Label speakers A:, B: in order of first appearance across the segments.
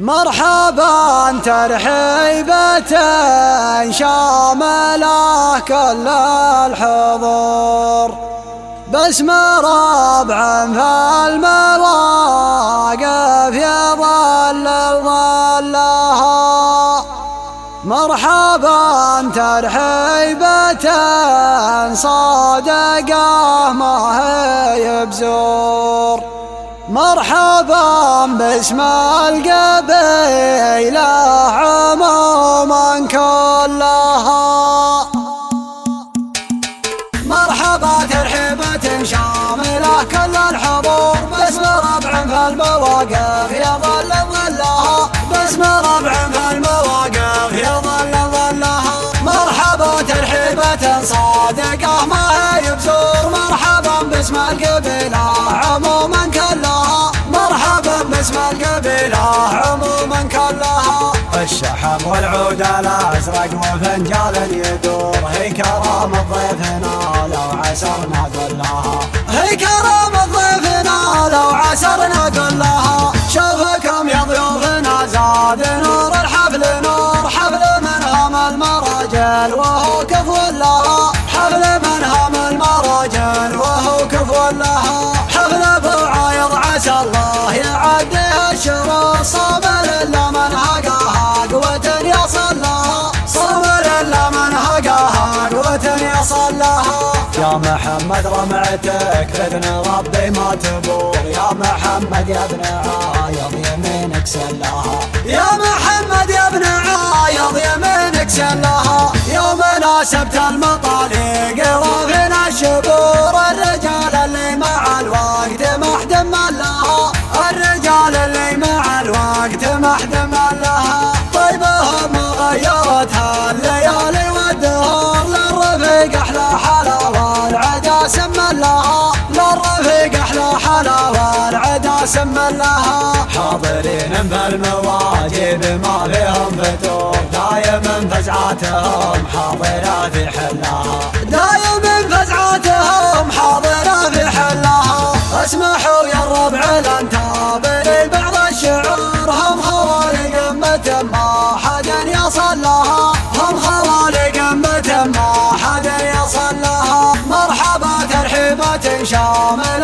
A: مرحبا ترحيبة شاملة كل الحضور. باسم ربع في المواقف يظل ظلها. مرحبا ترحيبة صادقه ما هي بزور. مرحبا باسم القبيلة عموما كلها. مرحبا ترحيبة شاملة كل الحضور باسم ربع في المواقف يظل ظلها. باسم ربع في المواقف يظل ظلها. مرحبا ترحيبة صادقة ما هي بزور. مرحبا باسم القبيلة اسم القبيلة عموما كلها الشحم والعود الأزرق وفنجال يدور. هي كرام ضيفنا لو عسرنا قلها هي كرام ضيفنا لو عسرنا قلها شوفكم يا ضيوفنا زاد نور الحفل نور حفل من هم المراجل وهو كفو لها حفل من هم المراجل وهو كفو لها يا محمد رمعتك باذن ربي ما تبور يا محمد يا ابن عايض يمينك سلها يا محمد يا ابن عايض يمينك سلها يوم ناسبت المطالق العدا سم لها حاضرين بالمواجب ما فيهم فتور دايما فزعاتهم حاضرة في حلها دايما فزعاتهم حاضرة في حلها اسمحوا يا الربع الانتابر بعض الشعور هم خوالق قمة ما حد يصل لها هم خوالق قمة ما حد يصل لها مرحبا ترحيبة شاملة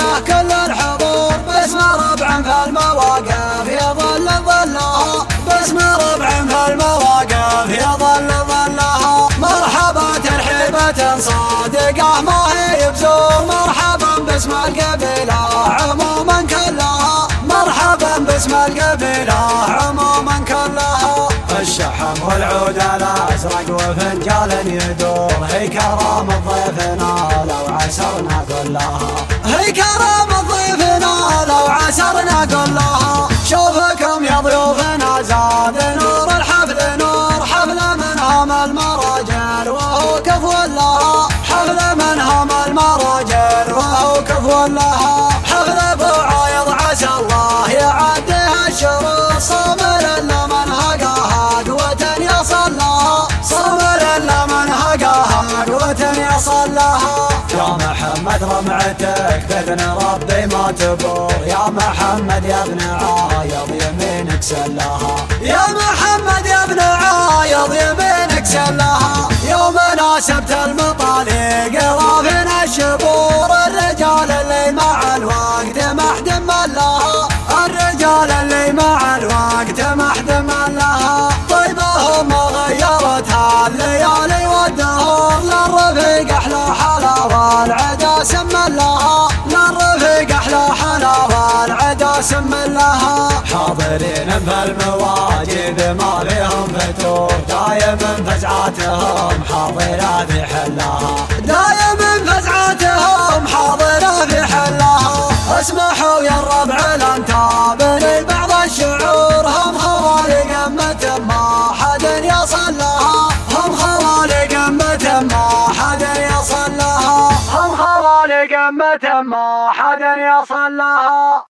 A: باسم القبيلة عموما كلها مرحبا باسم القبيلة عموما كلها الشحم والعود الازرق وفنجال يدور هي كرام ضيفنا لو عسرنا كلها. هي كرام ضيفنا لو عسرنا كلها. لها حفل ابو عايض عسى الله. يعديها الشرور صبر إلا من هقاها قوة يصل لها صبر إلا من هقاها قوة يصل لها يا محمد رمعتك بإذن ربي ما تبور. يا محمد يا ابن عايض يمينك سلها يا محمد يا ابن عايض يمينك سلها سم لها حاضرين بالمواجب ما فيهم فتور دايما فزعاتهم حاضرة في حلها دايما فزعاتهم حاضرة في حلها اسمحوا يا الربع الانتابر بعض الشعور هم خوالي قمة ما حد يصل لها هم خوالي قمة ما حد يصل لها هم خوالي قمة ما حد يصل لها